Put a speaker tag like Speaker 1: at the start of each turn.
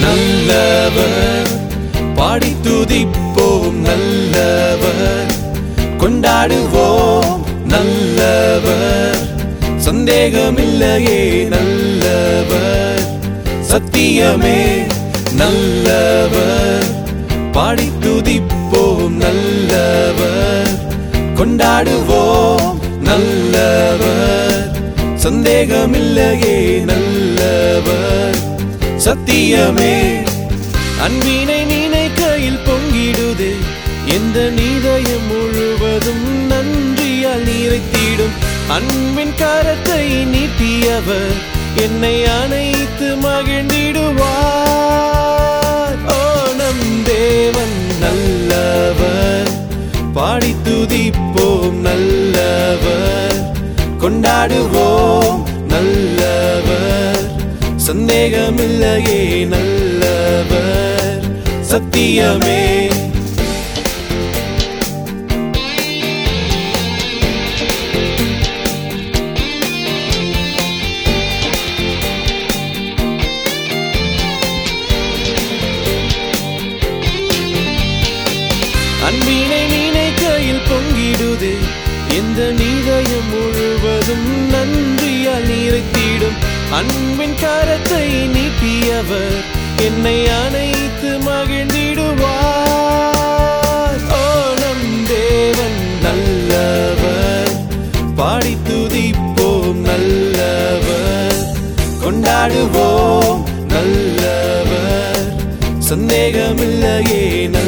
Speaker 1: நல்லவர். பாடி துதிப்போம் நல்லவர். கொண்டாடுவோம் நல்லவர். சந்தேகமில்லையே நல்லவர். சத்தியமே நல்லவர். பாடி துதிப்போம் நல்லவர். கொண்டாடுவோம் நல்லவர். சந்தேகமில்லையே நல்லவர். சத்தியமே. அன்பினை நினைக்கையில் பொங்கிடுது. எந்த நீதயம் முழுவதும் நன்றியால் நிறைத்திடும். அன்பின் கரத்தை நீட்டியவர் என்னை அனைத்து மகிழ்ந்திடுவார். ஓ நம் தேவன் நல்லவர். பாடி துதிப்போம் நல்லவர். கொண்டாடுவோம் சந்தேகமில்லையே நல்லவர் சத்தியமே. அன்பினை நினைக்கையில் பொங்கிடுதே. எந்த நீதயம் முழுவதும் நன்றியால் நிறைத்திடும் அன்பின் கரத்தை நீட்டியவர் என்னை அனைத்து மகிழ்ந்திடுவார். ஓ நம் தேவன் நல்லவர். பாடி துதிப்போம் நல்லவர். கொண்டாடுவோம் நல்லவர். சந்தேகமில்லையே நல்ல